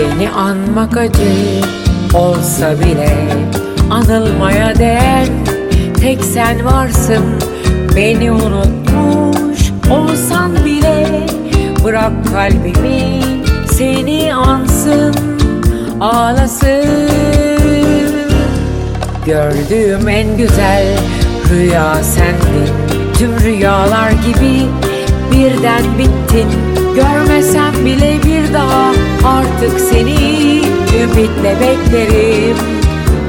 Seni anmak acı olsa bile Anılmaya değer. Tek sen varsın Beni unutmuş olsan bile Bırak kalbimi seni ansın Ağlasın. Gördüğüm en güzel rüya sendin. Tüm rüyalar gibi birden bittin Görmesem bile bir daha artık seni Ümitle beklerim.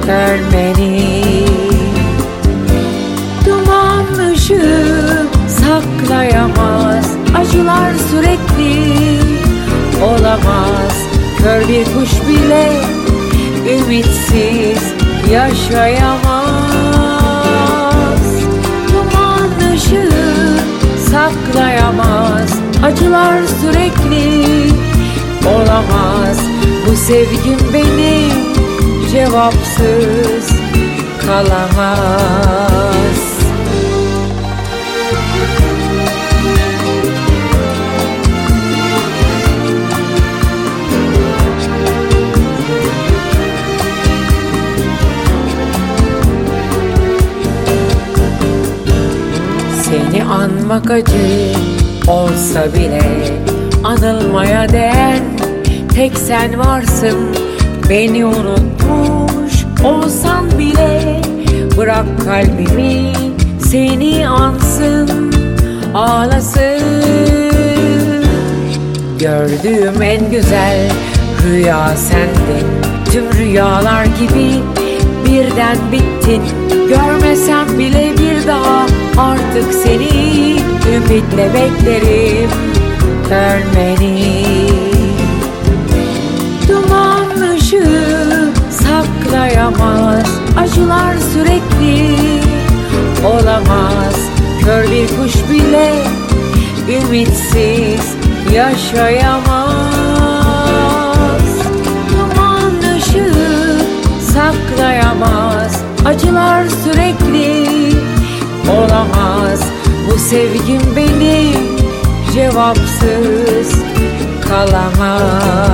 Dönmeni Duman ışığı saklayamaz. Acılar sürekli olamaz. Kör bir kuş bile ümitsiz yaşayamaz Acılar sürekli olamaz. Bu sevgim benim cevapsız kalamaz. Seni anmak acı olsa bile Anılmaya değer. Tek sen varsın Beni unutmuş olsan bile Bırak kalbimi seni ansın Ağlasın. Gördüğüm en güzel rüya sendin Tüm rüyalar gibi birden bittin. Görmesem bile bir daha artık seni Ümitle beklerim dönmeni Duman ışığı saklayamaz Acılar sürekli olamaz. Kör bir kuş bile ümitsiz yaşayamaz. Duman ışığı saklayamaz Acılar sürekli Bu sevgim benim cevapsız kalamaz